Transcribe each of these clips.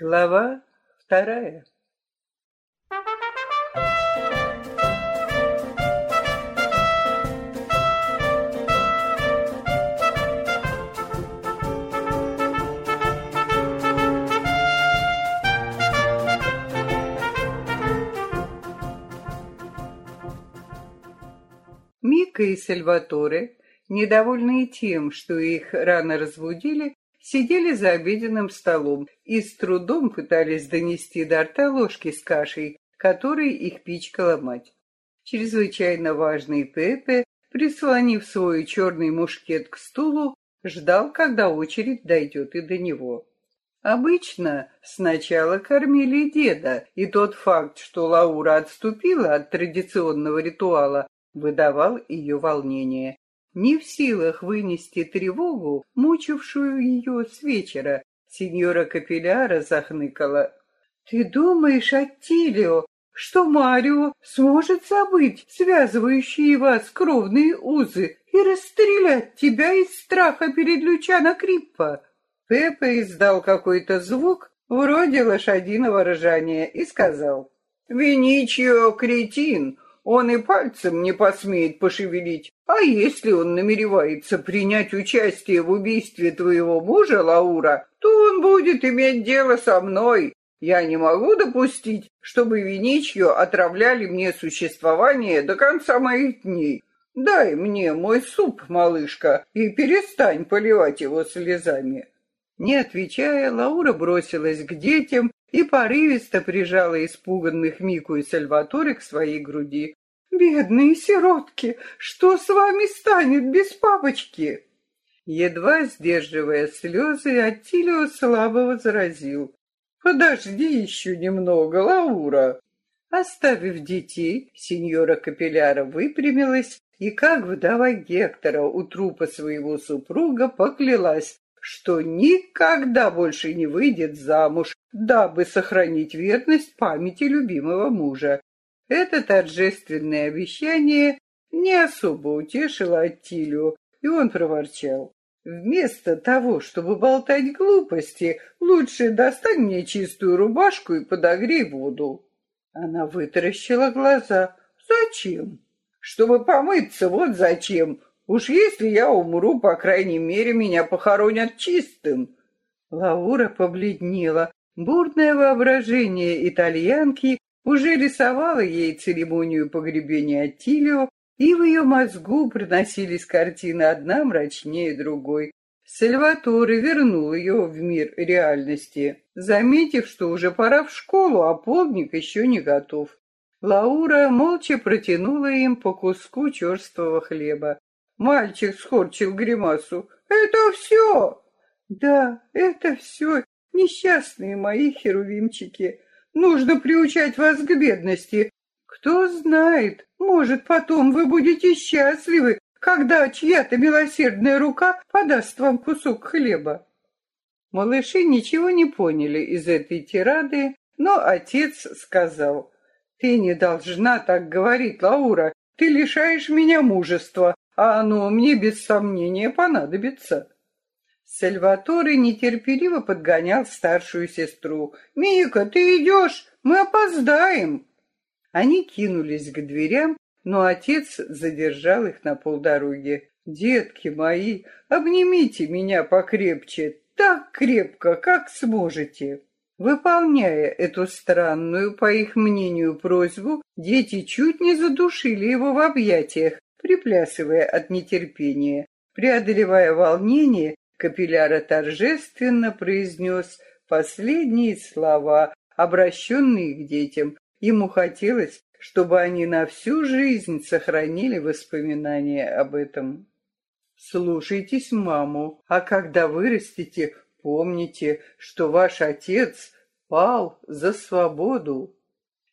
Глава вторая. Мика и Сальваторе, недовольные тем, что их рано разбудили, сидели за обеденным столом и с трудом пытались донести до рта ложки с кашей, которой их пичкала мать. Чрезвычайно важный Пепе, прислонив свой черный мушкет к стулу, ждал, когда очередь дойдет и до него. Обычно сначала кормили деда, и тот факт, что Лаура отступила от традиционного ритуала, выдавал ее волнение не в силах вынести тревогу, мучившую ее с вечера. Сеньора Капилляра захныкала. «Ты думаешь, Аттилио, что Марио сможет забыть связывающие вас кровные узы и расстрелять тебя из страха перед Лючано Криппа?» Пеппа издал какой-то звук, вроде лошадиного ржания, и сказал. «Виничио кретин, он и пальцем не посмеет пошевелить. А если он намеревается принять участие в убийстве твоего мужа, Лаура, то он будет иметь дело со мной. Я не могу допустить, чтобы Виничью отравляли мне существование до конца моих дней. Дай мне мой суп, малышка, и перестань поливать его слезами. Не отвечая, Лаура бросилась к детям и порывисто прижала испуганных Мику и Сальваторе к своей груди. «Бедные сиротки, что с вами станет без папочки?» Едва сдерживая слезы, Аттилио слабо возразил. «Подожди еще немного, Лаура!» Оставив детей, сеньора Капилляра выпрямилась и, как вдова Гектора у трупа своего супруга, поклялась, что никогда больше не выйдет замуж, дабы сохранить верность памяти любимого мужа. Это торжественное обещание не особо утешило Аттилю, и он проворчал. Вместо того, чтобы болтать глупости, лучше достань мне чистую рубашку и подогрей воду. Она вытаращила глаза. Зачем? Чтобы помыться, вот зачем. Уж если я умру, по крайней мере, меня похоронят чистым. Лаура побледнела. Бурное воображение итальянки уже рисовало ей церемонию погребения Аттилио, и в ее мозгу проносились картины одна мрачнее другой. Сальваторе вернул ее в мир реальности, заметив, что уже пора в школу, а полдник еще не готов. Лаура молча протянула им по куску черствого хлеба. Мальчик скорчил гримасу. «Это все!» «Да, это все, несчастные мои херувимчики. Нужно приучать вас к бедности. Кто знает, может, потом вы будете счастливы, когда чья-то милосердная рука подаст вам кусок хлеба». Малыши ничего не поняли из этой тирады, но отец сказал, «Ты не должна так говорить, Лаура, ты лишаешь меня мужества, а оно мне без сомнения понадобится. Сальваторе нетерпеливо подгонял старшую сестру. «Мика, ты идешь? Мы опоздаем!» Они кинулись к дверям, но отец задержал их на полдороги. «Детки мои, обнимите меня покрепче, так крепко, как сможете!» Выполняя эту странную, по их мнению, просьбу, дети чуть не задушили его в объятиях, приплясывая от нетерпения. Преодолевая волнение, Капилляра торжественно произнес последние слова, обращенные к детям. Ему хотелось, чтобы они на всю жизнь сохранили воспоминания об этом. Слушайтесь маму, а когда вырастете, помните, что ваш отец пал за свободу.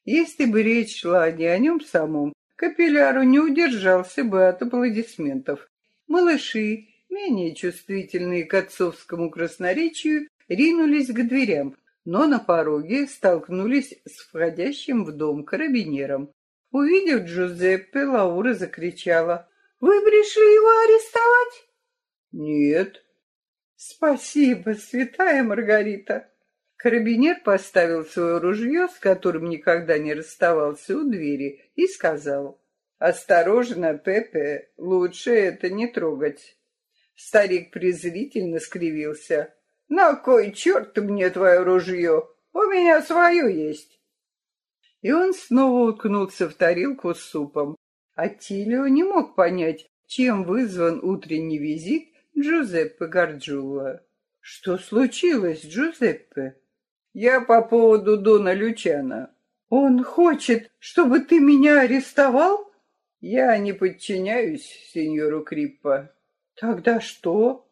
Если бы речь шла не о нем самом, Капилляру не удержался бы от аплодисментов. Малыши, менее чувствительные к отцовскому красноречию, ринулись к дверям, но на пороге столкнулись с входящим в дом карабинером. Увидев Джузеппе, Лаура закричала. «Вы пришли его арестовать?» «Нет». «Спасибо, святая Маргарита». Карабинер поставил свое ружье, с которым никогда не расставался у двери, и сказал, «Осторожно, Пепе, лучше это не трогать». Старик презрительно скривился. «На кой черт мне твое ружье? У меня свое есть!» И он снова уткнулся в тарелку с супом. Аттилио не мог понять, чем вызван утренний визит Джузеппе Горджула. «Что случилось, Джузеппе?» «Я по поводу Дона Лючана». «Он хочет, чтобы ты меня арестовал?» «Я не подчиняюсь сеньору Криппа». «Тогда что?»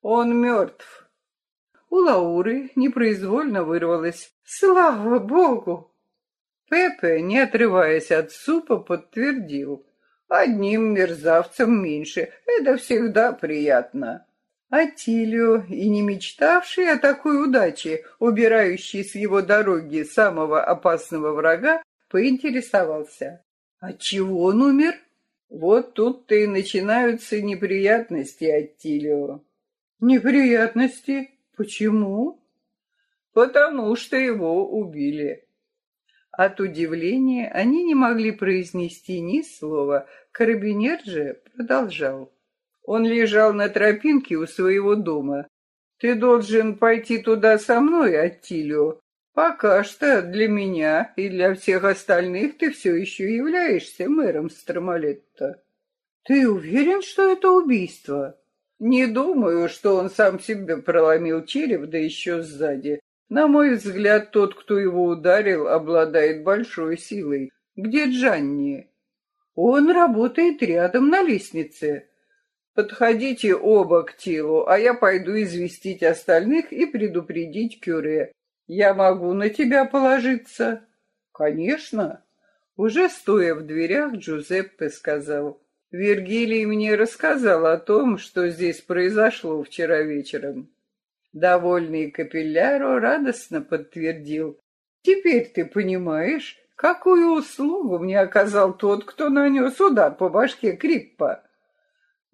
«Он мертв». У Лауры непроизвольно вырвалось «Слава Богу!» Пепе, не отрываясь от супа, подтвердил. Одним мерзавцем меньше. Это всегда приятно. Атилио, и не мечтавший о такой удаче, убирающий с его дороги самого опасного врага, поинтересовался. Отчего он умер? Вот тут-то и начинаются неприятности, Аттилио. Неприятности? Почему? Потому что его убили. От удивления они не могли произнести ни слова. Карабинер же продолжал. Он лежал на тропинке у своего дома. Ты должен пойти туда со мной, Аттилио. Пока что для меня и для всех остальных ты все еще являешься мэром Стромалетта. Ты уверен, что это убийство? Не думаю, что он сам себе проломил череп, да еще сзади. На мой взгляд, тот, кто его ударил, обладает большой силой. Где Джанни? Он работает рядом на лестнице. Подходите оба к телу, а я пойду известить остальных и предупредить Кюре. Я могу на тебя положиться? Конечно. Уже стоя в дверях, Джузеппе сказал. Вергилий мне рассказал о том, что здесь произошло вчера вечером. Довольный Капилляро радостно подтвердил. «Теперь ты понимаешь, какую услугу мне оказал тот, кто нанес удар по башке Криппа?»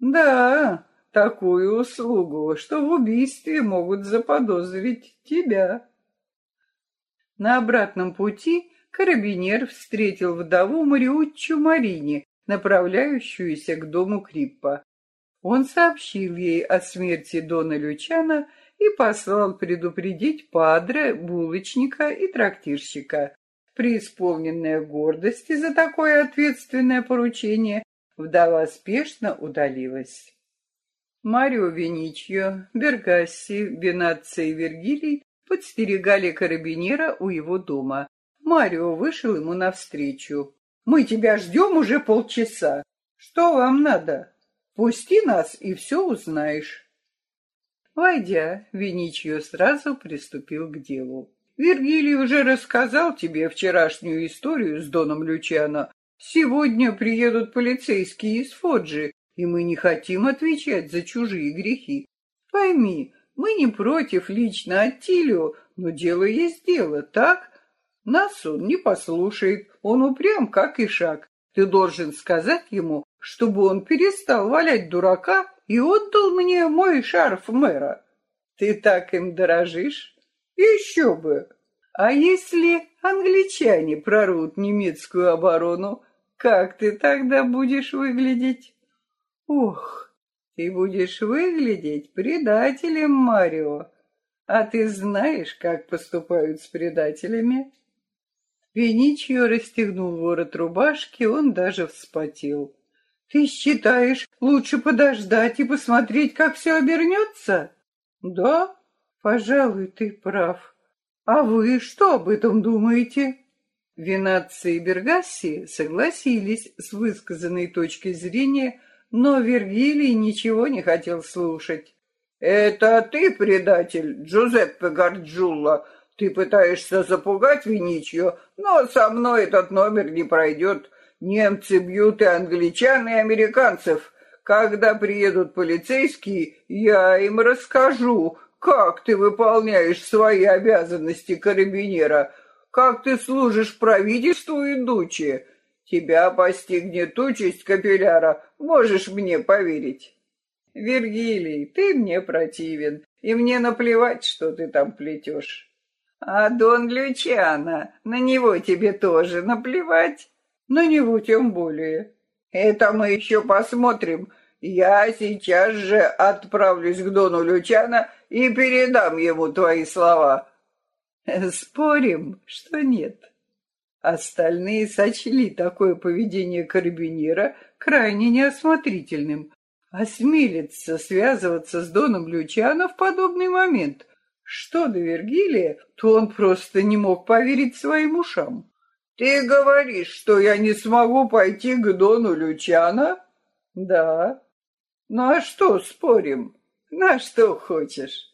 «Да, такую услугу, что в убийстве могут заподозрить тебя». На обратном пути карабинер встретил вдову Мариуччу Марини, направляющуюся к дому Криппа. Он сообщил ей о смерти Дона Лючана и послал предупредить падре, булочника и трактирщика. Преисполненная гордости за такое ответственное поручение, вдова спешно удалилась. Марио Веничьо, Бергасси, Бенацци и Вергилий подстерегали карабинера у его дома. Марио вышел ему навстречу. «Мы тебя ждем уже полчаса. Что вам надо? Пусти нас, и все узнаешь». Войдя, Веничьо сразу приступил к делу. Вергилий уже рассказал тебе вчерашнюю историю с Доном Лючано. Сегодня приедут полицейские из Фоджи, и мы не хотим отвечать за чужие грехи. Пойми, мы не против лично Аттилио, но дело есть дело, так? Нас он не послушает, он упрям, как и шаг. Ты должен сказать ему, чтобы он перестал валять дурака и отдал мне мой шарф мэра. Ты так им дорожишь? Еще бы! А если англичане прорвут немецкую оборону, как ты тогда будешь выглядеть? Ух, ты будешь выглядеть предателем, Марио. А ты знаешь, как поступают с предателями? Веничио расстегнул ворот рубашки, он даже вспотел. Ты считаешь, лучше подождать и посмотреть, как все обернется? Да, пожалуй, ты прав. А вы что об этом думаете? Винаци и Бергасси согласились с высказанной точки зрения, но Вергилий ничего не хотел слушать. «Это ты, предатель, Джузеппе Гарджулла. Ты пытаешься запугать Виничью, но со мной этот номер не пройдет. Немцы бьют и англичан, и американцев. Когда приедут полицейские, я им расскажу, как ты выполняешь свои обязанности карабинера, как ты служишь правительству и дуче. Тебя постигнет участь капилляра, можешь мне поверить. Вергилий, ты мне противен, и мне наплевать, что ты там плетешь. А Дон Лючана, на него тебе тоже наплевать? На него тем более. Это мы еще посмотрим. Я сейчас же отправлюсь к Дону Лючана и передам ему твои слова. Спорим, что нет. Остальные сочли такое поведение карабинера крайне неосмотрительным. Осмелиться связываться с Доном Лючано в подобный момент. Что до Вергилия, то он просто не мог поверить своим ушам. «Ты говоришь, что я не смогу пойти к Дону Лючано?» «Да». «Ну а что спорим? На что хочешь?»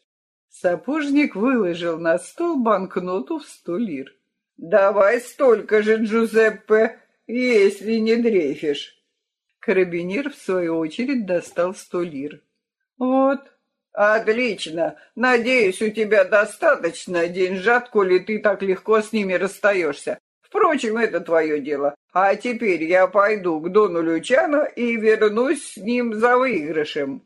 Сапожник выложил на стол банкноту в сто лир. «Давай столько же, Джузеппе, если не дрейфишь». Карабинер, в свою очередь, достал сто лир. «Вот, отлично. Надеюсь, у тебя достаточно деньжат, коли ты так легко с ними расстаешься. Впрочем, это твое дело. А теперь я пойду к Дону Лючано и вернусь с ним за выигрышем».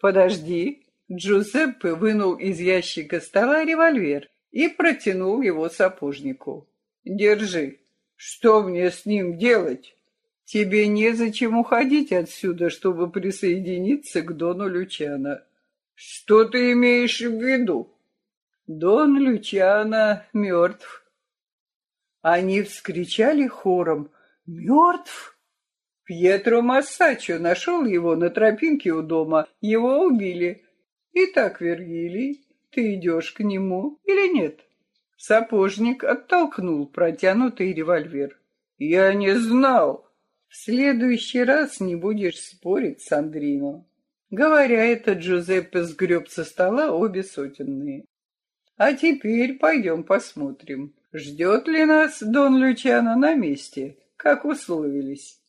«Подожди». Джузеппе вынул из ящика стола револьвер и протянул его сапожнику. «Держи. Что мне с ним делать?» «Тебе незачем уходить отсюда, чтобы присоединиться к Дону Лючано». «Что ты имеешь в виду?» «Дон Лючано мертв». Они вскричали хором «Мертв?» Пьетро Массачо нашел его на тропинке у дома. Его убили. Итак, Вергилий, ты идешь к нему или нет? Сапожник оттолкнул протянутый револьвер. Я не знал. В следующий раз не будешь спорить с Андрино. Говоря это, Джузеппе сгреб со стола обе сотенные. А теперь пойдем посмотрим, ждет ли нас Дон Лючано на месте, как условились.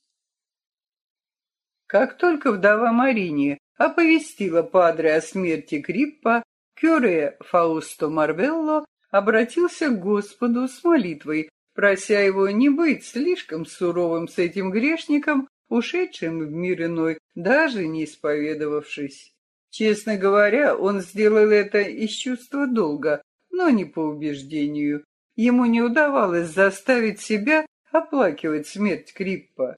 Как только вдова Марине оповестила падре о смерти Криппа, Кюре Фаусто Марвелло обратился к Господу с молитвой, прося его не быть слишком суровым с этим грешником, ушедшим в мир иной, даже не исповедовавшись. Честно говоря, он сделал это из чувства долга, но не по убеждению. Ему не удавалось заставить себя оплакивать смерть Криппа.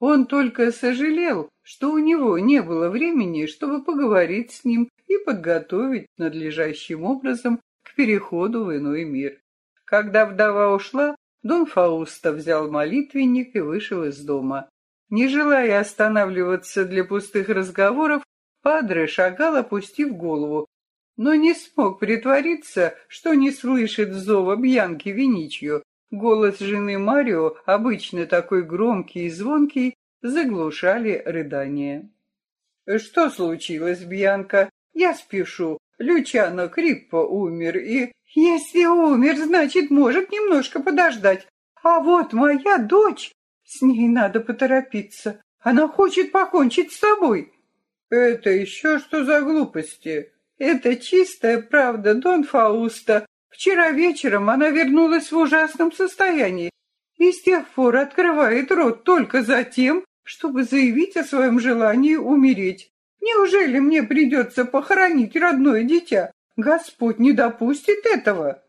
Он только сожалел, что у него не было времени, чтобы поговорить с ним и подготовить надлежащим образом к переходу в иной мир. Когда вдова ушла, Дон Фауста взял молитвенник и вышел из дома. Не желая останавливаться для пустых разговоров, Падре шагал, опустив голову, но не смог притвориться, что не слышит зова Бьянки Виничью. Голос жены Марио, обычно такой громкий и звонкий, заглушали рыдания. «Что случилось, Бьянка? Я спешу. Лючано Криппо умер и...» «Если умер, значит, может немножко подождать. А вот моя дочь, с ней надо поторопиться. Она хочет покончить с собой». «Это еще что за глупости?» «Это чистая правда, Дон Фауста. Вчера вечером она вернулась в ужасном состоянии и с тех пор открывает рот только за тем, чтобы заявить о своем желании умереть. Неужели мне придется похоронить родное дитя? Господь не допустит этого.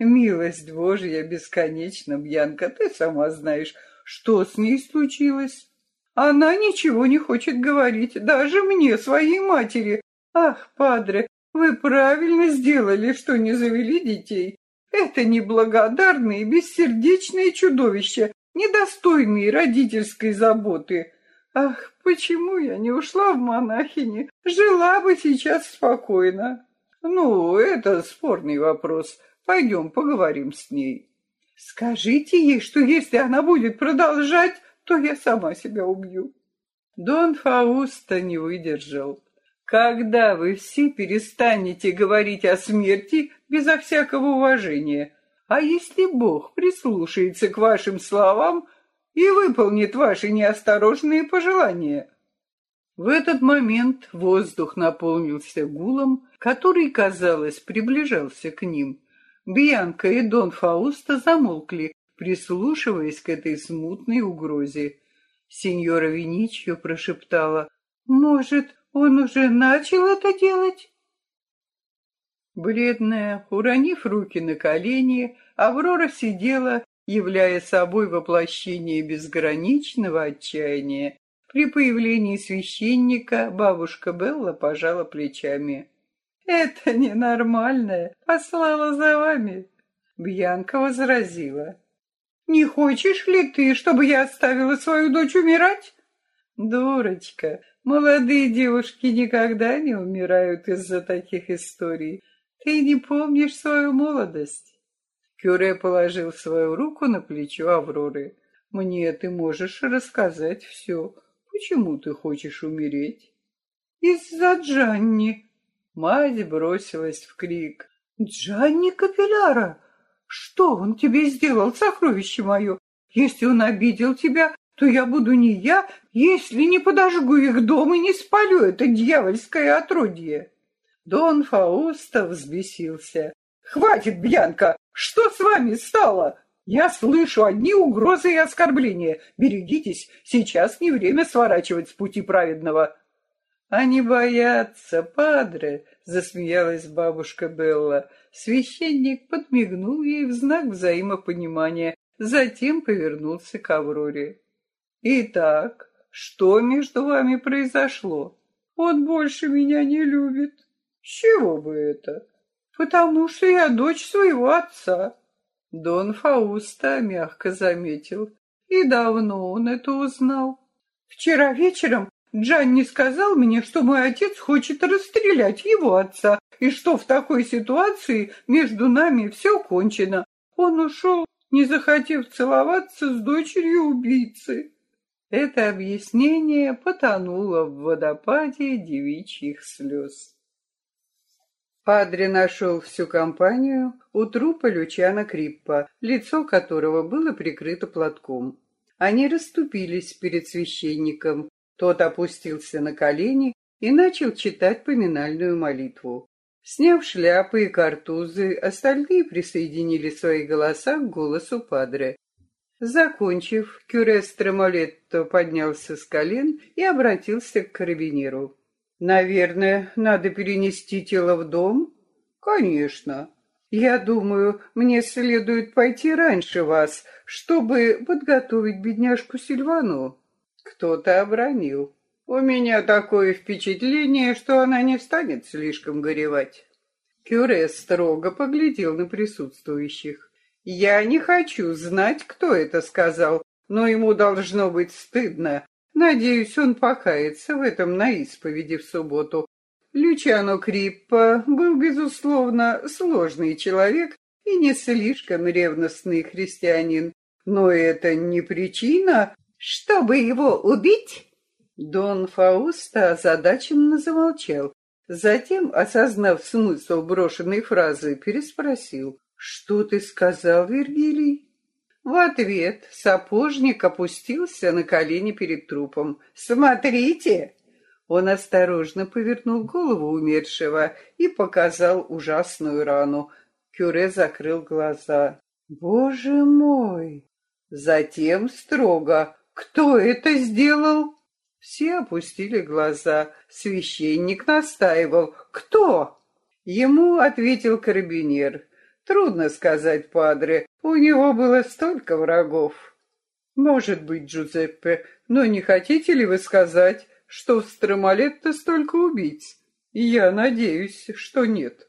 Милость Божья бесконечна, Бьянка, ты сама знаешь, что с ней случилось. Она ничего не хочет говорить, даже мне, своей матери. Ах, падре, вы правильно сделали, что не завели детей. Это неблагодарные, бессердечные чудовища, недостойные родительской заботы. Ах, почему я не ушла в монахини? Жила бы сейчас спокойно. Ну, это спорный вопрос. Пойдем поговорим с ней. Скажите ей, что если она будет продолжать, то я сама себя убью. Дон Фауста не выдержал. Когда вы все перестанете говорить о смерти безо всякого уважения? А если Бог прислушается к вашим словам и выполнит ваши неосторожные пожелания? В этот момент воздух наполнился гулом, который, казалось, приближался к ним. Бьянка и Дон Фауста замолкли, прислушиваясь к этой смутной угрозе. Сеньора Виничьо прошептала, «Может, он уже начал это делать?» Бледная, уронив руки на колени, Аврора сидела, являя собой воплощение безграничного отчаяния. При появлении священника бабушка Белла пожала плечами. «Это ненормальное, послала за вами», — Бьянка возразила. «Не хочешь ли ты, чтобы я оставила свою дочь умирать?» «Дурочка, молодые девушки никогда не умирают из-за таких историй. Ты не помнишь свою молодость?» Кюре положил свою руку на плечо Авроры. «Мне ты можешь рассказать все. Почему ты хочешь умереть?» «Из-за Джанни!» Мать бросилась в крик. «Джанни Капилляра! Что он тебе сделал, сокровище мое? Если он обидел тебя, то я буду не я, если не подожгу их дом и не спалю это дьявольское отродье!» Дон Фауста взбесился. «Хватит, Бьянка! Что с вами стало? Я слышу одни угрозы и оскорбления. Берегитесь, сейчас не время сворачивать с пути праведного». «Они боятся, падре!» — засмеялась бабушка Белла. Священник подмигнул ей в знак взаимопонимания, затем повернулся к Авроре. «Итак, что между вами произошло? Он больше меня не любит». С чего бы это? Потому что я дочь своего отца. Дон Фауста мягко заметил. И давно он это узнал. Вчера вечером Джанни сказал мне, что мой отец хочет расстрелять его отца, и что в такой ситуации между нами все кончено. Он ушел, не захотев целоваться с дочерью убийцы. Это объяснение потонуло в водопаде девичьих слез. Падре нашел всю компанию у трупа Лючана Криппа, лицо которого было прикрыто платком. Они расступились перед священником. Тот опустился на колени и начал читать поминальную молитву. Сняв шляпы и картузы, остальные присоединили свои голоса к голосу Падре. Закончив, Кюре Стремолетто поднялся с колен и обратился к карабинеру. Наверное, надо перенести тело в дом? Конечно. Я думаю, мне следует пойти раньше вас, чтобы подготовить бедняжку Сильвану. Кто-то обронил. У меня такое впечатление, что она не станет слишком горевать. Кюре строго поглядел на присутствующих. Я не хочу знать, кто это сказал, но ему должно быть стыдно, Надеюсь, он покается в этом на исповеди в субботу. Лючано Криппа был, безусловно, сложный человек и не слишком ревностный христианин. Но это не причина, чтобы его убить? Дон Фауста озадаченно замолчал. Затем, осознав смысл брошенной фразы, переспросил. «Что ты сказал, Вергилий?» В ответ сапожник опустился на колени перед трупом. «Смотрите!» Он осторожно повернул голову умершего и показал ужасную рану. Кюре закрыл глаза. «Боже мой!» Затем строго. «Кто это сделал?» Все опустили глаза. Священник настаивал. «Кто?» Ему ответил карабинер. Трудно сказать, падре, у него было столько врагов. Может быть, Джузеппе, но не хотите ли вы сказать, что в Стромалетто столько убийц? Я надеюсь, что нет.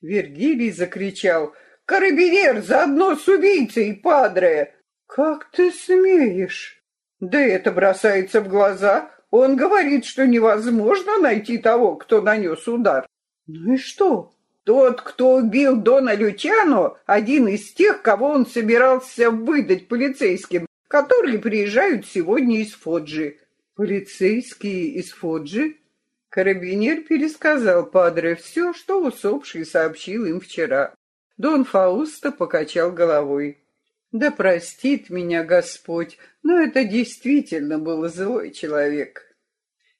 Вергилий закричал, «Карабинер заодно с убийцей, падре!» «Как ты смеешь?» «Да это бросается в глаза. Он говорит, что невозможно найти того, кто нанес удар». «Ну и что?» Тот, кто убил Дона Лючано, один из тех, кого он собирался выдать полицейским, которые приезжают сегодня из Фоджи. Полицейские из Фоджи? Карабинер пересказал Падре все, что усопший сообщил им вчера. Дон Фаусто покачал головой. «Да простит меня Господь, но это действительно был злой человек».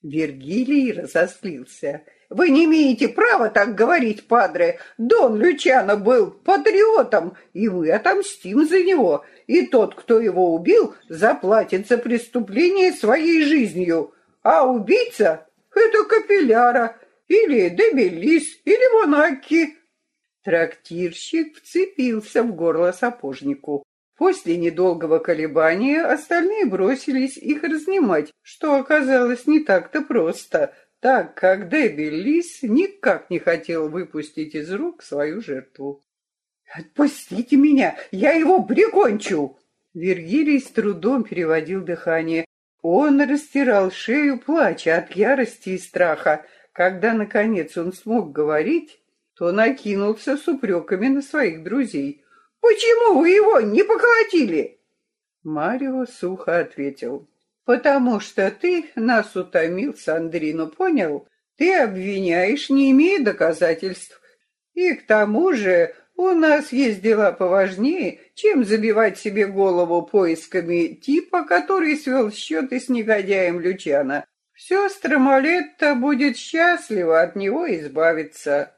Вергилий разозлился. Вы не имеете права так говорить, падре. Дон Лючано был патриотом, и мы отомстим за него. И тот, кто его убил, заплатит за преступление своей жизнью. А убийца — это Капилляра, или Дебелис, или Монакки. Трактирщик вцепился в горло сапожнику. После недолгого колебания остальные бросились их разнимать, что оказалось не так-то просто, так как Дебби Лис никак не хотел выпустить из рук свою жертву. «Отпустите меня, я его прикончу!» Вергилий с трудом переводил дыхание. Он растирал шею, плача от ярости и страха. Когда, наконец, он смог говорить, то накинулся с упреками на своих друзей. «Почему вы его не поколотили?» Марио сухо ответил. «Потому что ты нас утомил, Сандрину, понял? Ты обвиняешь, не имея доказательств. И к тому же у нас есть дела поважнее, чем забивать себе голову поисками типа, который свел счеты с негодяем Лючана. Сестра Малетта будет счастлива от него избавиться.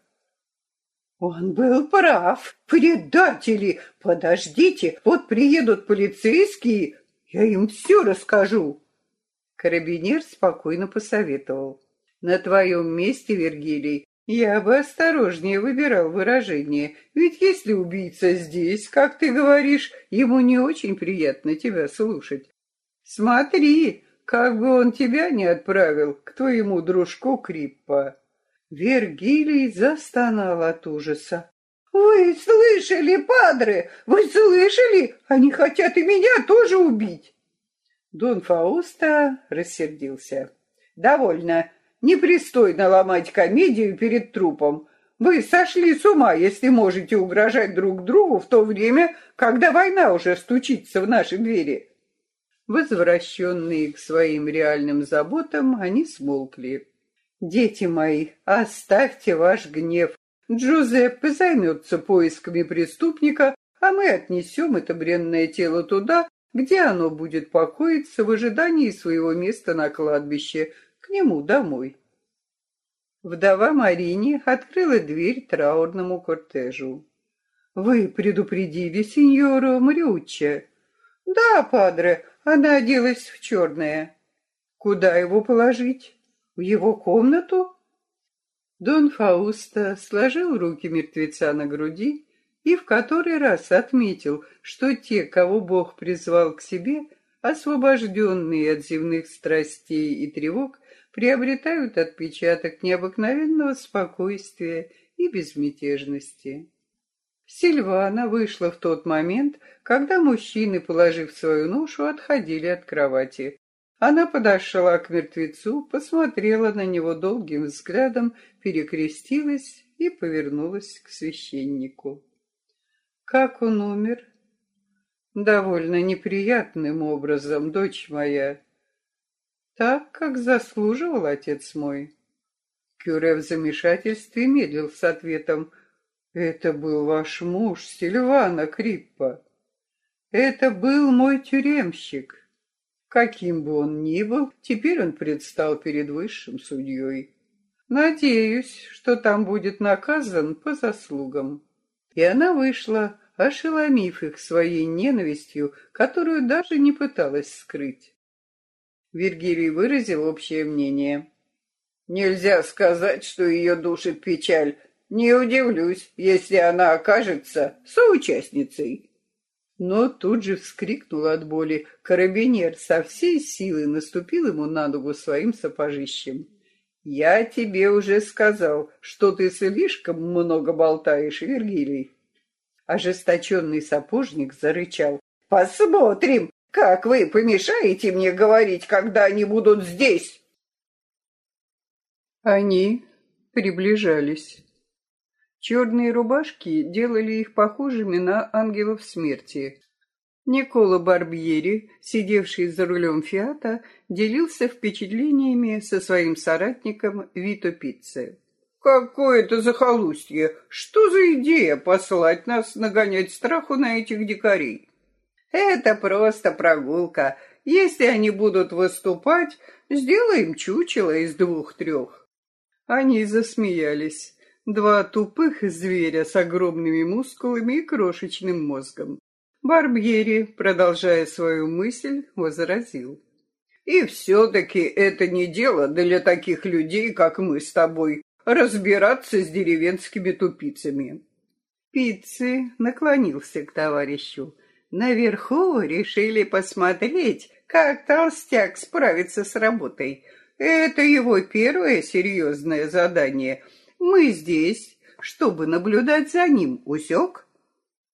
Он был прав. Предатели! Подождите, вот приедут полицейские, я им все расскажу. Карабинер спокойно посоветовал. На твоем месте, Вергилий, я бы осторожнее выбирал выражение, ведь если убийца здесь, как ты говоришь, ему не очень приятно тебя слушать. Смотри, как бы он тебя не отправил к твоему дружку Криппа. Вергилий застонал от ужаса. «Вы слышали, падре? Вы слышали? Они хотят и меня тоже убить!» Дон Фауста рассердился. «Довольно. Непристойно ломать комедию перед трупом. Вы сошли с ума, если можете угрожать друг другу в то время, когда война уже стучится в наши двери». Возвращенные к своим реальным заботам, они смолкли. Дети мои, оставьте ваш гнев. Джузеппе займется поисками преступника, а мы отнесем это бренное тело туда, где оно будет покоиться в ожидании своего места на кладбище, к нему домой. Вдова Марини открыла дверь траурному кортежу. «Вы предупредили сеньору Мариучча?» «Да, падре, она оделась в черное». «Куда его положить?» В его комнату? Дон Фауста сложил руки мертвеца на груди и в который раз отметил, что те, кого Бог призвал к себе, освобожденные от земных страстей и тревог, приобретают отпечаток необыкновенного спокойствия и безмятежности. Сильвана вышла в тот момент, когда мужчины, положив свою ношу, отходили от кровати. Она подошла к мертвецу, посмотрела на него долгим взглядом, перекрестилась и повернулась к священнику. Как он умер? Довольно неприятным образом, дочь моя. Так, как заслуживал отец мой. Кюре в замешательстве медлил с ответом. Это был ваш муж, Сильвана Криппа. Это был мой тюремщик. Каким бы он ни был, теперь он предстал перед высшим судьей. Надеюсь, что там будет наказан по заслугам. И она вышла, ошеломив их своей ненавистью, которую даже не пыталась скрыть. Вергилий выразил общее мнение. Нельзя сказать, что ее душит печаль. Не удивлюсь, если она окажется соучастницей но тут же вскрикнул от боли. Карабинер со всей силы наступил ему на ногу своим сапожищем. «Я тебе уже сказал, что ты слишком много болтаешь, Вергилий». Ожесточенный сапожник зарычал. «Посмотрим, как вы помешаете мне говорить, когда они будут здесь!» Они приближались. Черные рубашки делали их похожими на ангелов смерти. Никола Барбьери, сидевший за рулем «Фиата», делился впечатлениями со своим соратником Вито Пицце. «Какое это захолустье! Что за идея послать нас нагонять страху на этих дикарей?» «Это просто прогулка. Если они будут выступать, сделаем чучело из двух-трех». Они засмеялись. Два тупых зверя с огромными мускулами и крошечным мозгом. Барбьери, продолжая свою мысль, возразил. «И все-таки это не дело для таких людей, как мы с тобой, разбираться с деревенскими тупицами. Пиццы наклонился к товарищу. Наверху решили посмотреть, как толстяк справится с работой. Это его первое серьезное задание. Мы здесь, чтобы наблюдать за ним, усек?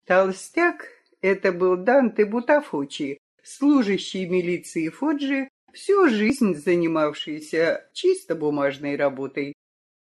Толстяк — это был Данте Бутафучи, служащий милиции Фоджи, всю жизнь занимавшийся чисто бумажной работой.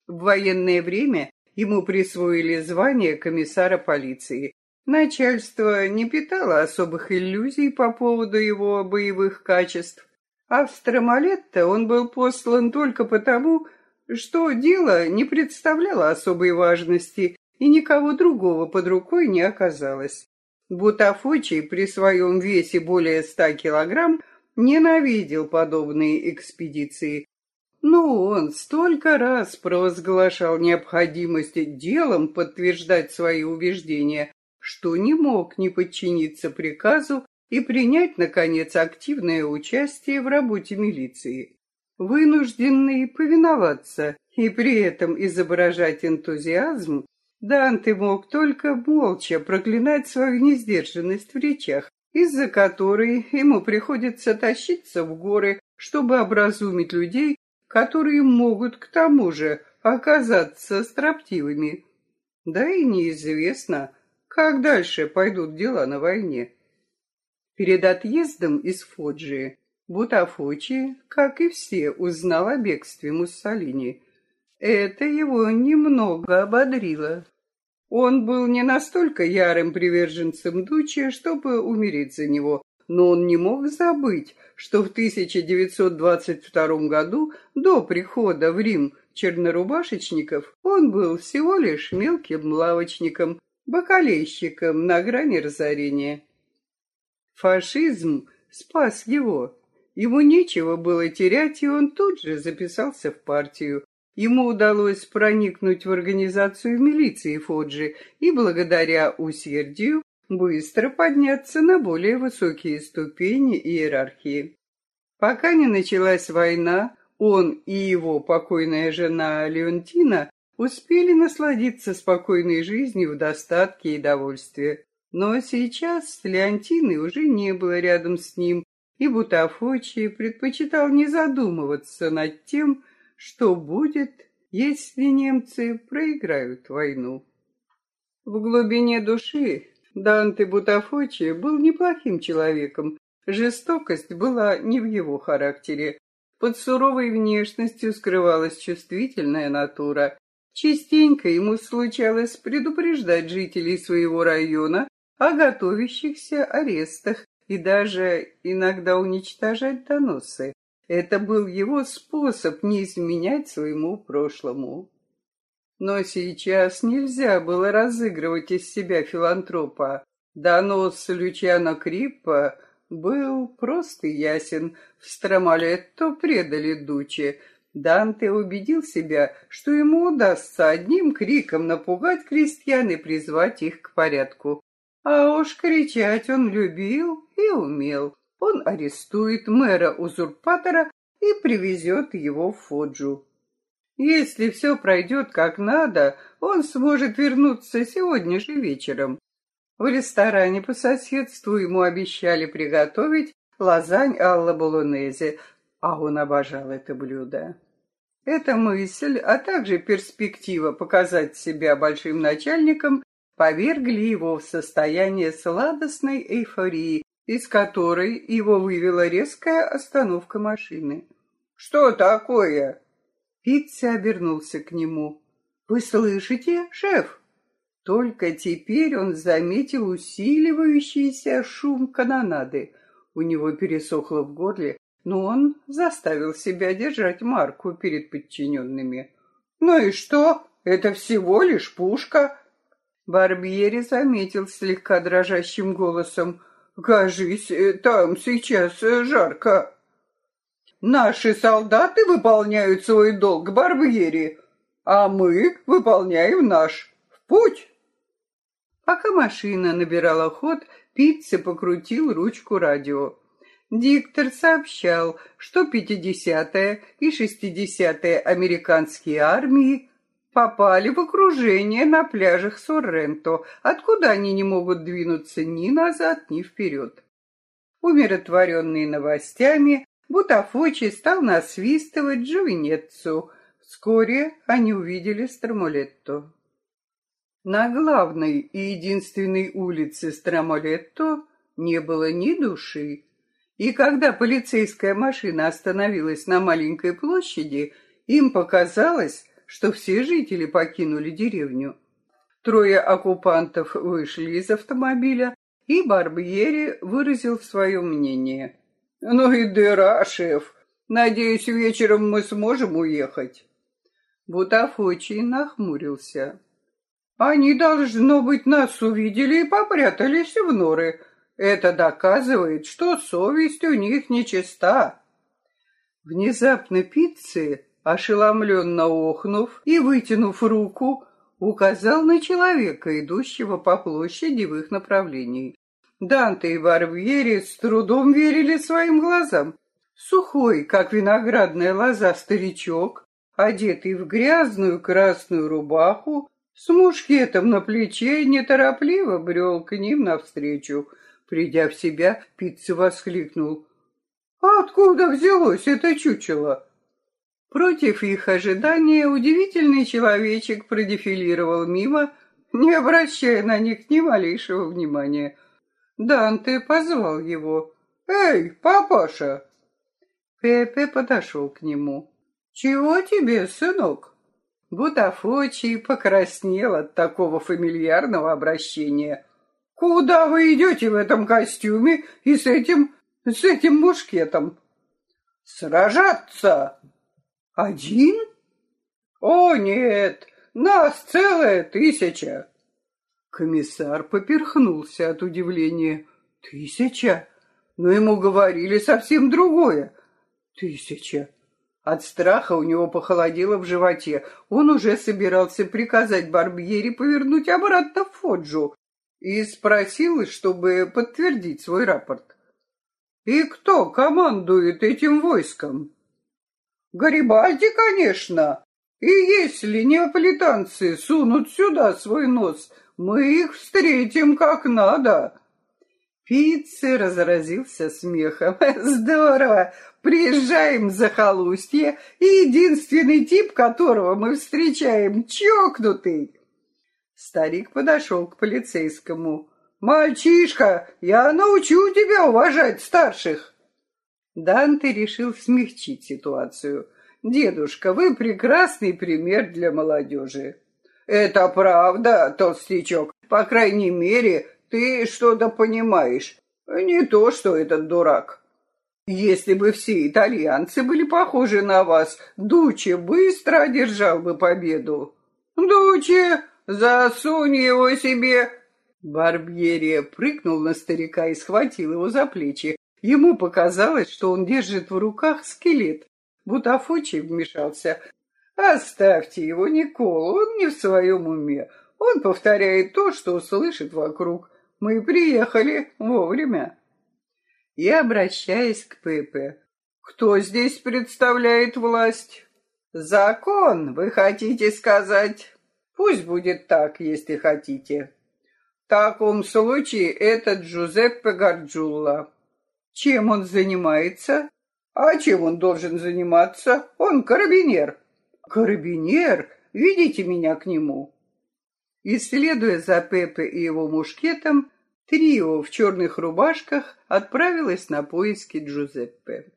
В военное время ему присвоили звание комиссара полиции. Начальство не питало особых иллюзий по поводу его боевых качеств. А в Стромалетто он был послан только потому, что дело не представляло особой важности, и никого другого под рукой не оказалось. Бутафочий при своем весе более ста килограмм ненавидел подобные экспедиции. Но он столько раз провозглашал необходимость делом подтверждать свои убеждения, что не мог не подчиниться приказу и принять, наконец, активное участие в работе милиции. Вынужденный повиноваться и при этом изображать энтузиазм, Данте мог только молча проклинать свою несдержанность в речах, из-за которой ему приходится тащиться в горы, чтобы образумить людей, которые могут к тому же оказаться строптивыми. Да и неизвестно, как дальше пойдут дела на войне. Перед отъездом из Фоджи Бутафочи, как и все, узнал о бегстве Муссолини. Это его немного ободрило. Он был не настолько ярым приверженцем Дучи, чтобы умереть за него, но он не мог забыть, что в 1922 году, до прихода в Рим чернорубашечников, он был всего лишь мелким лавочником, бакалейщиком на грани разорения. Фашизм спас его. Ему нечего было терять, и он тут же записался в партию. Ему удалось проникнуть в организацию милиции Фоджи и благодаря усердию быстро подняться на более высокие ступени иерархии. Пока не началась война, он и его покойная жена Леонтина успели насладиться спокойной жизнью в достатке и довольстве. Но сейчас Леонтины уже не было рядом с ним, и Бутафочи предпочитал не задумываться над тем, что будет, если немцы проиграют войну. В глубине души Данте Бутафочи был неплохим человеком, жестокость была не в его характере. Под суровой внешностью скрывалась чувствительная натура. Частенько ему случалось предупреждать жителей своего района о готовящихся арестах и даже иногда уничтожать доносы. Это был его способ не изменять своему прошлому. Но сейчас нельзя было разыгрывать из себя филантропа. Донос Лючана Криппа был просто ясен. В Стромалетто предали Дуче. Данте убедил себя, что ему удастся одним криком напугать крестьян и призвать их к порядку. А уж кричать он любил и умел. Он арестует мэра-узурпатора и привезет его в Фоджу. Если все пройдет как надо, он сможет вернуться сегодня же вечером. В ресторане по соседству ему обещали приготовить лазань алла болонезе, а он обожал это блюдо. Эта мысль, а также перспектива показать себя большим начальником повергли его в состояние сладостной эйфории, из которой его вывела резкая остановка машины. «Что такое?» Питти обернулся к нему. «Вы слышите, шеф?» Только теперь он заметил усиливающийся шум канонады. У него пересохло в горле, но он заставил себя держать марку перед подчиненными. «Ну и что? Это всего лишь пушка. Барбьери заметил слегка дрожащим голосом. «Кажись, э, там сейчас э, жарко». «Наши солдаты выполняют свой долг, Барбьери, а мы выполняем наш. В путь!» Пока машина набирала ход, Питце покрутил ручку радио. Диктор сообщал, что 50-я и 60-я американские армии попали в окружение на пляжах Сорренто, откуда они не могут двинуться ни назад, ни вперед. Умиротворенный новостями, Бутафочи стал насвистывать Джовинеццу. Вскоре они увидели Страмолетто. На главной и единственной улице Страмолетто не было ни души. И когда полицейская машина остановилась на маленькой площади, им показалось, что все жители покинули деревню. Трое оккупантов вышли из автомобиля, и Барбьери выразил свое мнение. «Ну и дыра, шеф. Надеюсь, вечером мы сможем уехать». Бутафочий нахмурился. «Они, должно быть, нас увидели и попрятались в норы. Это доказывает, что совесть у них нечиста». Внезапно пиццы ошеломленно охнув и вытянув руку, указал на человека, идущего по площади в их направлении. Данте и Барбьери с трудом верили своим глазам. Сухой, как виноградная лоза, старичок, одетый в грязную красную рубаху, с мушкетом на плече, неторопливо брел к ним навстречу. Придя в себя, Пицца воскликнул. «Откуда взялось это чучело?» Против их ожидания удивительный человечек продефилировал мимо, не обращая на них ни малейшего внимания. Данте позвал его. «Эй, папаша!» Пепе подошел к нему. «Чего тебе, сынок?» Бутафочий покраснел от такого фамильярного обращения. «Куда вы идете в этом костюме и с этим... с этим мушкетом?» «Сражаться!» Один? О, нет, нас целая тысяча. Комиссар поперхнулся от удивления. Тысяча? Но ему говорили совсем другое. Тысяча. От страха у него похолодело в животе. Он уже собирался приказать Барбьере повернуть обратно в Фоджу и спросил, чтобы подтвердить свой рапорт. «И кто командует этим войском?» Гарибальди, конечно. И если неаполитанцы сунут сюда свой нос, мы их встретим как надо. Пиццы разразился смехом. Здорово! Приезжаем за захолустье, и единственный тип, которого мы встречаем, чокнутый. Старик подошел к полицейскому. «Мальчишка, я научу тебя уважать старших!» Данте решил смягчить ситуацию. «Дедушка, вы прекрасный пример для молодежи». «Это правда, толстячок. По крайней мере, ты что-то понимаешь. Не то, что этот дурак». «Если бы все итальянцы были похожи на вас, Дуче быстро одержал бы победу». «Дуче, засунь его себе!» Барбьерия прыгнул на старика и схватил его за плечи. Ему показалось, что он держит в руках скелет. Бутафочий вмешался. «Оставьте его, Никол, он не в своем уме. Он повторяет то, что слышит вокруг. Мы приехали вовремя». И, обращаясь к Пепе, «Кто здесь представляет власть?» «Закон, вы хотите сказать?» «Пусть будет так, если хотите». В таком случае это Джузеппе Гарджулла. Чем он занимается? А чем он должен заниматься? Он карабинер. Карабинер? Видите меня к нему. Исследуя за Пепе и его мушкетом, трио в черных рубашках отправилось на поиски Джузеппе.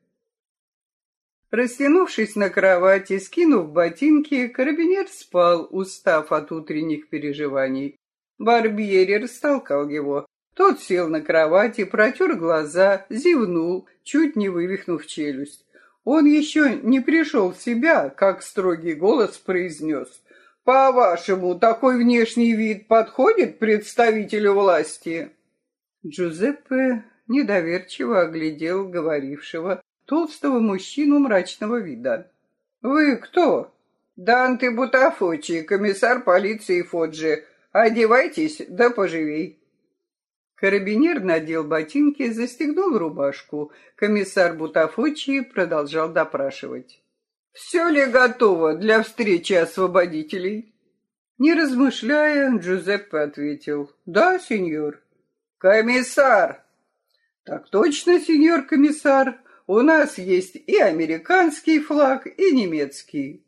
Растянувшись на кровати, скинув ботинки, карабинер спал, устав от утренних переживаний. Барбьери растолкал его. Тот сел на кровати, протер глаза, зевнул, чуть не вывихнув челюсть. Он еще не пришел в себя, как строгий голос произнес. «По-вашему, такой внешний вид подходит представителю власти?» Джузеппе недоверчиво оглядел говорившего толстого мужчину мрачного вида. «Вы кто?» «Данте Бутафочи, комиссар полиции Фоджи. Одевайтесь, да поживей». Карабинер надел ботинки, застегнул рубашку. Комиссар Бутафочи продолжал допрашивать. «Все ли готово для встречи освободителей?» Не размышляя, Джузеппе ответил. «Да, сеньор». «Комиссар!» «Так точно, сеньор комиссар. У нас есть и американский флаг, и немецкий».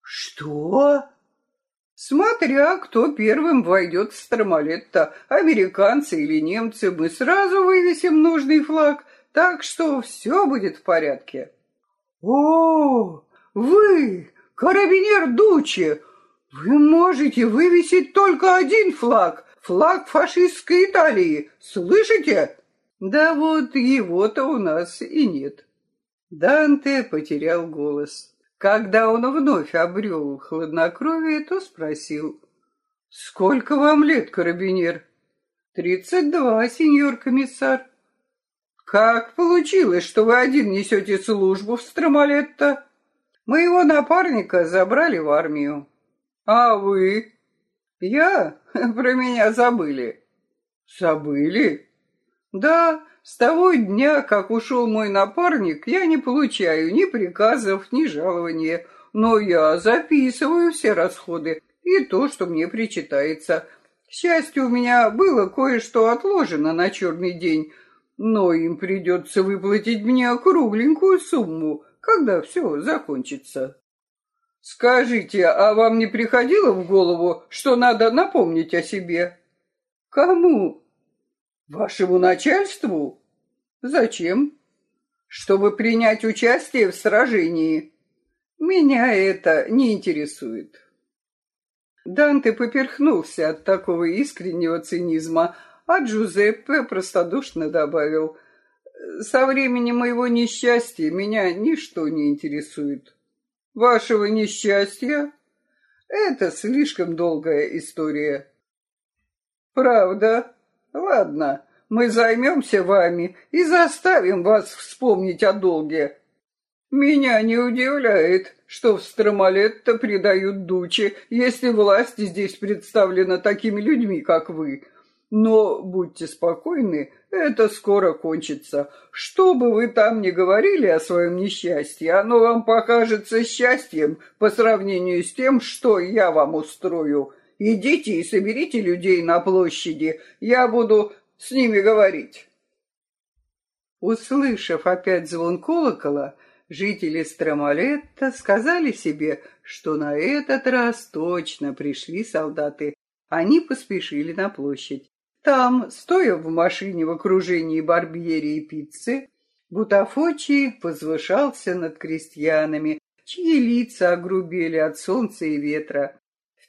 «Что?» Смотря, кто первым войдет в Стромалетто, американцы или немцы, мы сразу вывесим нужный флаг, так что все будет в порядке. О, вы, карабинер Дучи, вы можете вывесить только один флаг, флаг фашистской Италии, слышите? Да вот его-то у нас и нет. Данте потерял голос. Когда он вновь обрел хладнокровие, то спросил, «Сколько вам лет, карабинер?» «Тридцать два, сеньор комиссар». «Как получилось, что вы один несете службу в Стромалетто?» «Моего напарника забрали в армию». «А вы?» «Я? Про меня забыли». «Забыли?» «Да, с того дня, как ушел мой напарник, я не получаю ни приказов, ни жалования, но я записываю все расходы и то, что мне причитается. К счастью, у меня было кое-что отложено на черный день, но им придется выплатить мне кругленькую сумму, когда все закончится. Скажите, а вам не приходило в голову, что надо напомнить о себе? Кому? Вашему начальству? Зачем? Чтобы принять участие в сражении. Меня это не интересует. Данте поперхнулся от такого искреннего цинизма, а Джузеппе простодушно добавил, «Со времени моего несчастья меня ничто не интересует. Вашего несчастья? Это слишком долгая история». «Правда?» Ладно, мы займемся вами и заставим вас вспомнить о долге. Меня не удивляет, что в Стромалетто предают дучи, если власть здесь представлена такими людьми, как вы. Но будьте спокойны, это скоро кончится. Что бы вы там ни говорили о своем несчастье, оно вам покажется счастьем по сравнению с тем, что я вам устрою. Идите и соберите людей на площади, я буду с ними говорить. Услышав опять звон колокола, жители Стромалетта сказали себе, что на этот раз точно пришли солдаты. Они поспешили на площадь. Там, стоя в машине в окружении барбьери и пиццы, Бутафочи возвышался над крестьянами, чьи лица огрубели от солнца и ветра.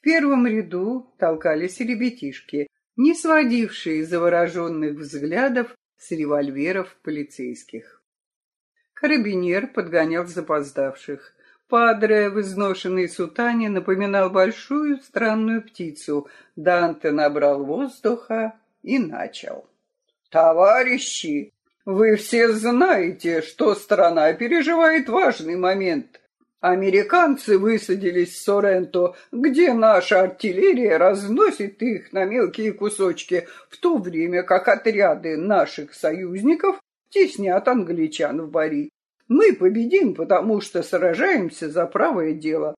Первом ряду толкались ребятишки, не сводившие завороженных взглядов с револьверов полицейских. Карабинер подгонял запоздавших. Падре в изношенной сутане напоминал большую странную птицу. Данте набрал воздуха и начал. «Товарищи, вы все знаете, что страна переживает важный момент. Американцы высадились в Соренто, где наша артиллерия разносит их на мелкие кусочки, в то время как отряды наших союзников теснят англичан в Бари. Мы победим, потому что сражаемся за правое дело.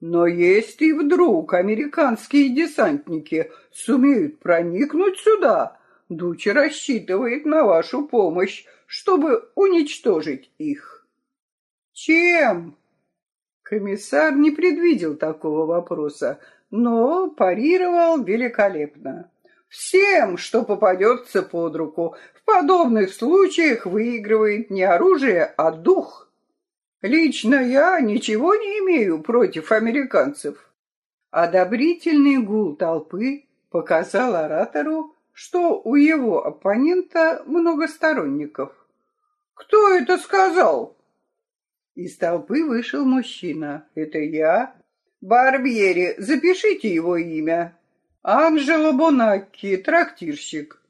Но если вдруг американские десантники сумеют проникнуть сюда, Дучи рассчитывает на вашу помощь, чтобы уничтожить их. Чем? Комиссар не предвидел такого вопроса, но парировал великолепно. Всем, что попадется под руку, в подобных случаях выигрывает не оружие, а дух. Лично я ничего не имею против американцев. Одобрительный гул толпы показал оратору, что у его оппонента много сторонников. «Кто это сказал?» Из толпы вышел мужчина. Это я. Барбьери, запишите его имя. Анжело Бонакки, трактирщик.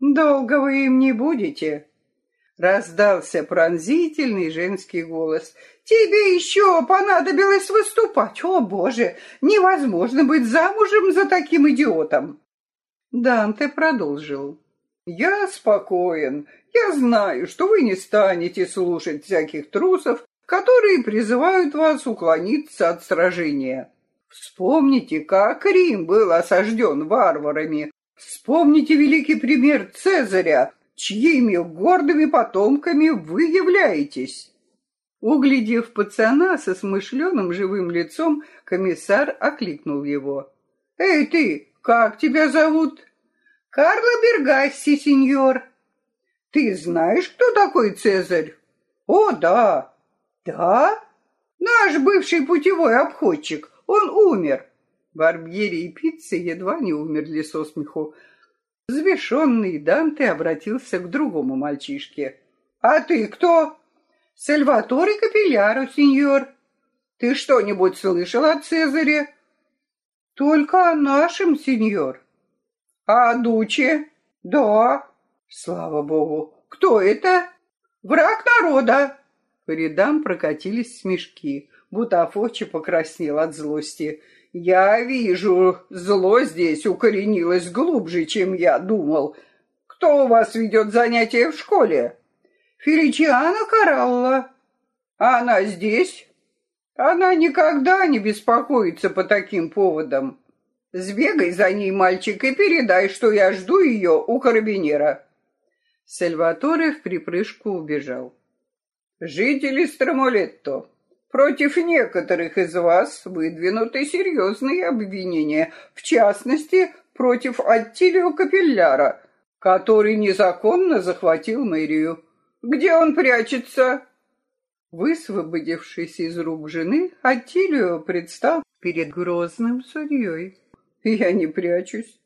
Долго вы им не будете. Раздался пронзительный женский голос. «Тебе еще понадобилось выступать! О, Боже! Невозможно быть замужем за таким идиотом!» Данте продолжил. «Я спокоен. Я знаю, что вы не станете слушать всяких трусов, которые призывают вас уклониться от сражения. Вспомните, как Рим был осажден варварами. Вспомните великий пример Цезаря, чьими гордыми потомками вы являетесь. Углядев пацана со смышленым живым лицом, комиссар окликнул его. «Эй ты, как тебя зовут?» «Карло Бергасси, сеньор». «Ты знаешь, кто такой Цезарь?» «О, да». «Да? Наш бывший путевой обходчик. Он умер». Барбьери и Пиццы едва не умерли со смеху. Взвешенный Данте обратился к другому мальчишке. «А ты кто?» «Сальваторе Капилляро, сеньор». «Ты что-нибудь слышал о Цезаре?» «Только о нашем, сеньор». «А Дуче?» «Да». «Слава богу». «Кто это?» «Враг народа». По рядам прокатились смешки. Бутафочи покраснел от злости. «Я вижу, зло здесь укоренилось глубже, чем я думал. Кто у вас ведет занятия в школе?» «Феличиана Каралла». «Она здесь?» «Она никогда не беспокоится по таким поводам. Сбегай за ней, мальчик, и передай, что я жду ее у карабинера». Сальваторе в припрыжку убежал. «Жители Страмолетто, Против некоторых из вас выдвинуты серьезные обвинения, в частности, против Аттилио Капилляра, который незаконно захватил мэрию. Где он прячется?» Высвободившись из рук жены, Аттилио предстал перед грозным судьей. «Я не прячусь».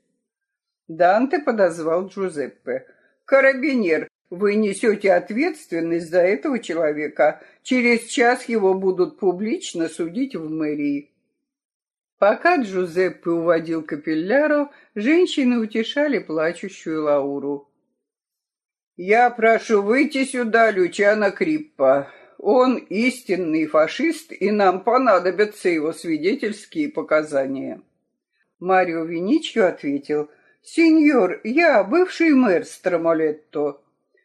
Данте подозвал Джузеппе. «Карабинер, вы несете ответственность за этого человека. Через час его будут публично судить в мэрии. Пока Джузеппе уводил капелляро, женщины утешали плачущую Лауру. «Я прошу выйти сюда Лючана Криппа. Он истинный фашист, и нам понадобятся его свидетельские показания». Марио Виничио ответил, «Сеньор, я бывший мэр Страмолетто.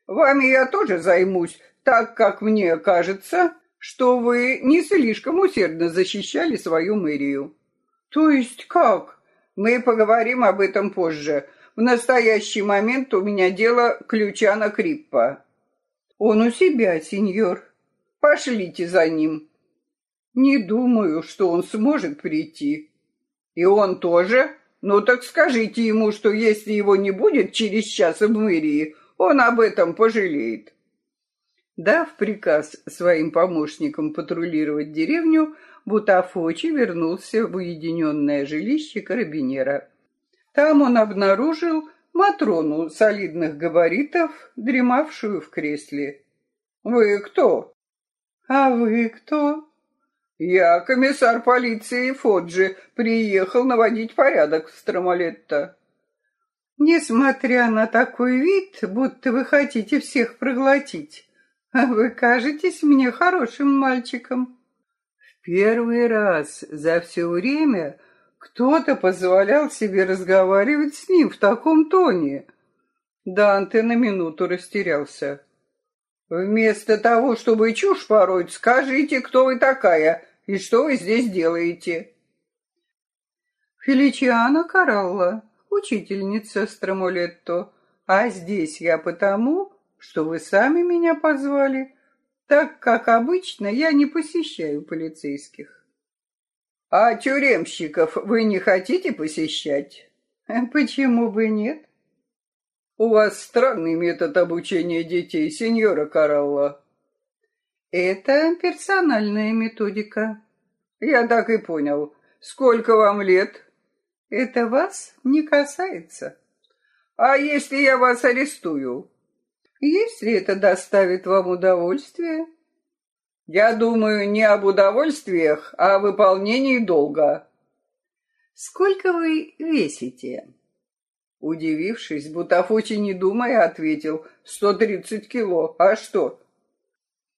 Вами я тоже займусь, так как мне кажется, что вы не слишком усердно защищали свою мэрию. То есть как? Мы поговорим об этом позже. В настоящий момент у меня дело ключа на Криппа. Он у себя, сеньор. Пошлите за ним. Не думаю, что он сможет прийти. И он тоже? Ну так скажите ему, что если его не будет через час в мэрии, он об этом пожалеет. Дав приказ своим помощникам патрулировать деревню, Бутафочи вернулся в уединенное жилище карабинера. Там он обнаружил Матрону солидных габаритов, дремавшую в кресле. «Вы кто?» «А вы кто?» «Я комиссар полиции Фоджи, приехал наводить порядок в Стромалетто». Несмотря на такой вид, будто вы хотите всех проглотить, вы кажетесь мне хорошим мальчиком. В первый раз за все время кто-то позволял себе разговаривать с ним в таком тоне. Данте на минуту растерялся. Вместо того, чтобы чушь пороть, скажите, кто вы такая и что вы здесь делаете. Феличиана Каралла, учительница Страмолетто, а здесь я потому, что вы сами меня позвали, так как обычно я не посещаю полицейских. А тюремщиков вы не хотите посещать? Почему бы нет? У вас странный метод обучения детей, сеньора Каралла. Это персональная методика. Я так и понял. Сколько вам лет? Это вас не касается. А если я вас арестую? Если это доставит вам удовольствие? Я думаю не об удовольствиях, а о выполнении долга. Сколько вы весите? Удивившись, Бутафочи, не думая, ответил, сто тридцать кило. А что?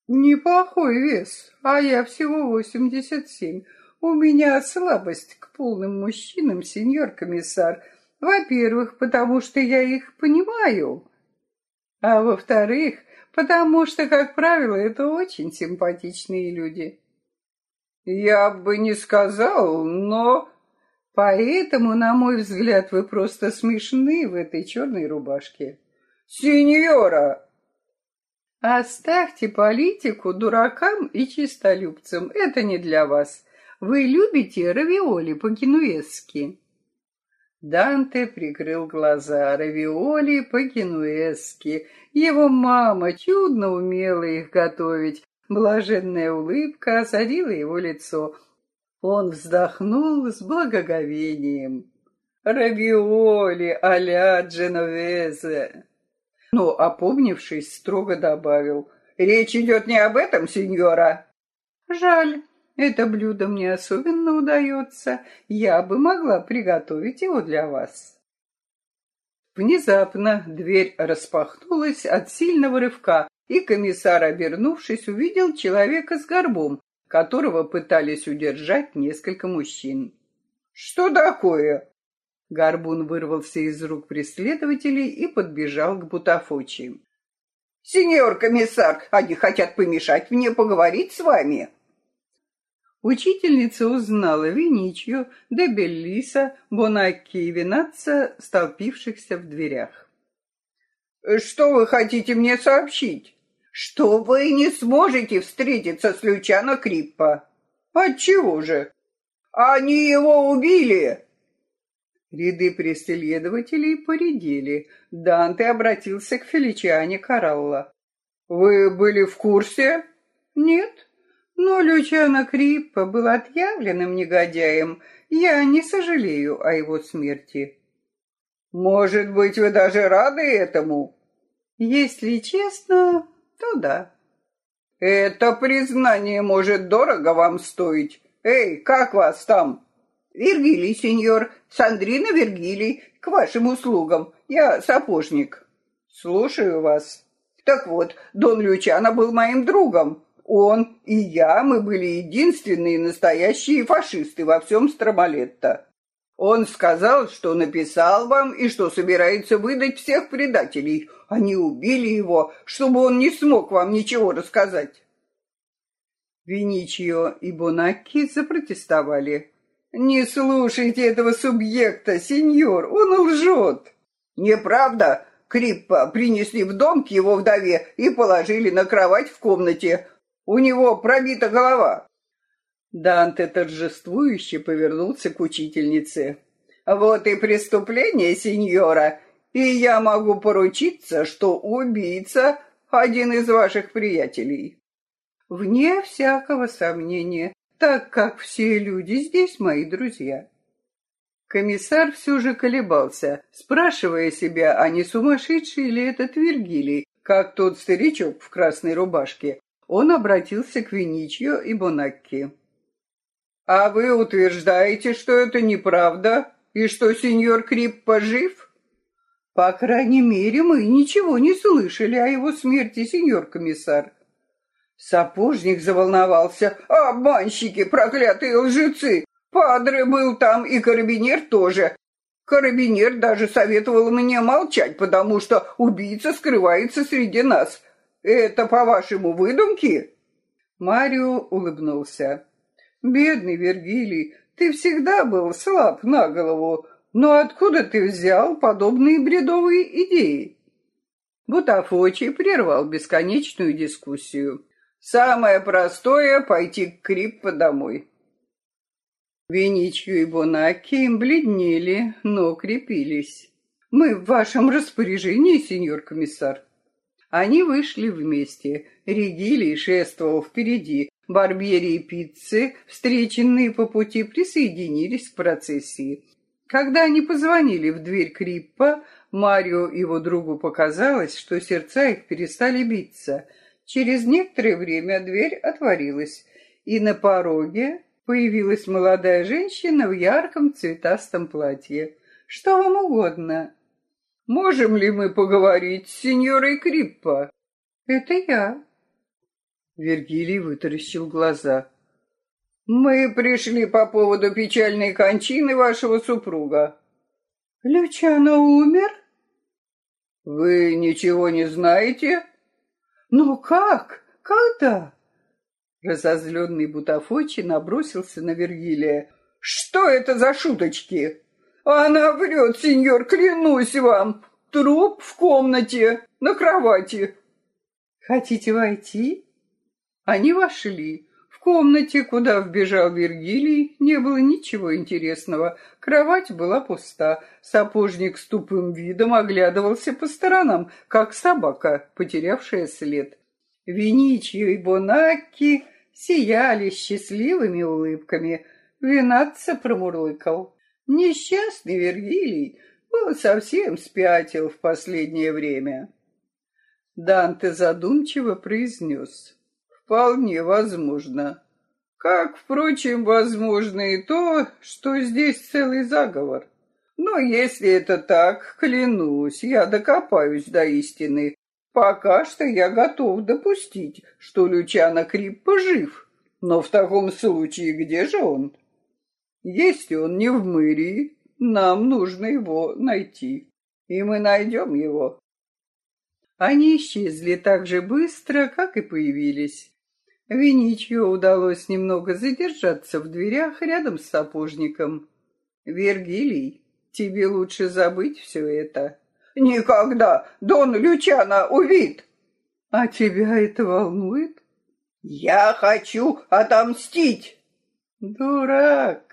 Неплохой вес, а я всего восемьдесят семь. У меня слабость к полным мужчинам, сеньор комиссар. Во-первых, потому что я их понимаю. А во-вторых, потому что, как правило, это очень симпатичные люди. Я бы не сказал, но... Поэтому, на мой взгляд, вы просто смешны в этой черной рубашке. Сеньора! Оставьте политику дуракам и чистолюбцам. Это не для вас. Вы любите равиоли по-генуэзски? Данте прикрыл глаза. Равиоли по-генуэзски. Его мама чудно умела их готовить. Блаженная улыбка осадила его лицо. Он вздохнул с благоговением. «Равиоли а-ля Дженовезе!» Но, опомнившись, строго добавил. «Речь идет не об этом, сеньора!» «Жаль, это блюдо мне особенно удается. Я бы могла приготовить его для вас». Внезапно дверь распахнулась от сильного рывка, и комиссар, обернувшись, увидел человека с горбом, которого пытались удержать несколько мужчин. «Что такое?» Горбун вырвался из рук преследователей и подбежал к Бутафочи. «Сеньор комиссар, они хотят помешать мне поговорить с вами!» Учительница узнала Виничью, де Беллиса, Бонакки и Винатца, столпившихся в дверях. «Что вы хотите мне сообщить?» «Что вы не сможете встретиться с Лючано Криппо». «Отчего же?» «Они его убили!» Ряды преследователей поредели. Данте обратился к Феличиане Каралла. «Вы были в курсе?» «Нет, но Лючано Криппа был отъявленным негодяем. Я не сожалею о его смерти». «Может быть, вы даже рады этому?» «Если честно, то да». «Это признание может дорого вам стоить. Эй, как вас там?» Вергилий, сеньор, Сандрина Вергилий, к вашим услугам. Я сапожник. Слушаю вас. Так вот, Дон Лючано был моим другом. Он и я, мы были единственные настоящие фашисты во всем Стромалетто. Он сказал, что написал вам и что собирается выдать всех предателей. Они убили его, чтобы он не смог вам ничего рассказать. Виничио и Бонакки запротестовали. «Не слушайте этого субъекта, сеньор, он лжет!» «Неправда!» Криппа принесли в дом к его вдове и положили на кровать в комнате. У него пробита голова. Данте торжествующе повернулся к учительнице. «Вот и преступление, сеньора, и я могу поручиться, что убийца — один из ваших приятелей». «Вне всякого сомнения, так как все люди здесь мои друзья. Комиссар все же колебался, спрашивая себя, а не сумасшедший ли этот Вергилий, как тот старичок в красной рубашке. Он обратился к Виничьо и Бонакки. «А вы утверждаете, что это неправда, и что сеньор Криппа жив?» «По крайней мере, мы ничего не слышали о его смерти, сеньор комиссар», Сапожник заволновался. «Обманщики, проклятые лжецы! Падре был там и карабинер тоже. Карабинер даже советовал мне молчать, потому что убийца скрывается среди нас. Это, по-вашему, выдумки?» Марио улыбнулся. «Бедный Вергилий, ты всегда был слаб на голову, но откуда ты взял подобные бредовые идеи?» Бутафочи прервал бесконечную дискуссию. Самое простое — пойти к Криппо домой. Веничью и Бонаки бледнели, но крепились. «Мы в вашем распоряжении, сеньор комиссар». Они вышли вместе. Регилий шествовал впереди. Барбери и Пиццы, встреченные по пути, присоединились к процессии. Когда они позвонили в дверь Криппа, Марио и его другу показалось, что сердца их перестали биться — Через некоторое время дверь отворилась, и на пороге появилась молодая женщина в ярком цветастом платье. «Что вам угодно?» «Можем ли мы поговорить с сеньорой Криппо?» «Это я». Вергилий вытаращил глаза. «Мы пришли по поводу печальной кончины вашего супруга». «Лючано умер?» «Вы ничего не знаете?» «Ну как? Когда?» Разозленный Бутафочи набросился на Вергилия. «Что это за шуточки?» «Она врет, сеньор, клянусь вам! Труп в комнате, на кровати!» «Хотите войти?» Они вошли. В комнате, куда вбежал Вергилий, не было ничего интересного. Кровать была пуста. Сапожник с тупым видом оглядывался по сторонам, как собака, потерявшая след. Виничьо и Бонакки сияли счастливыми улыбками. Винатца промурлыкал. Несчастный Вергилий был совсем спятил в последнее время. Данте задумчиво произнес. Вполне возможно. Как, впрочем, возможно и то, что здесь целый заговор. Но если это так, клянусь, я докопаюсь до истины. Пока что я готов допустить, что Лючано Криппо жив. Но в таком случае где же он? Если он не в мэрии, нам нужно его найти. И мы найдем его. Они исчезли так же быстро, как и появились. Виничью удалось немного задержаться в дверях рядом с сапожником. «Вергилий, тебе лучше забыть все это». «Никогда! Дон Лючана увид!» «А тебя это волнует?» «Я хочу отомстить!» «Дурак!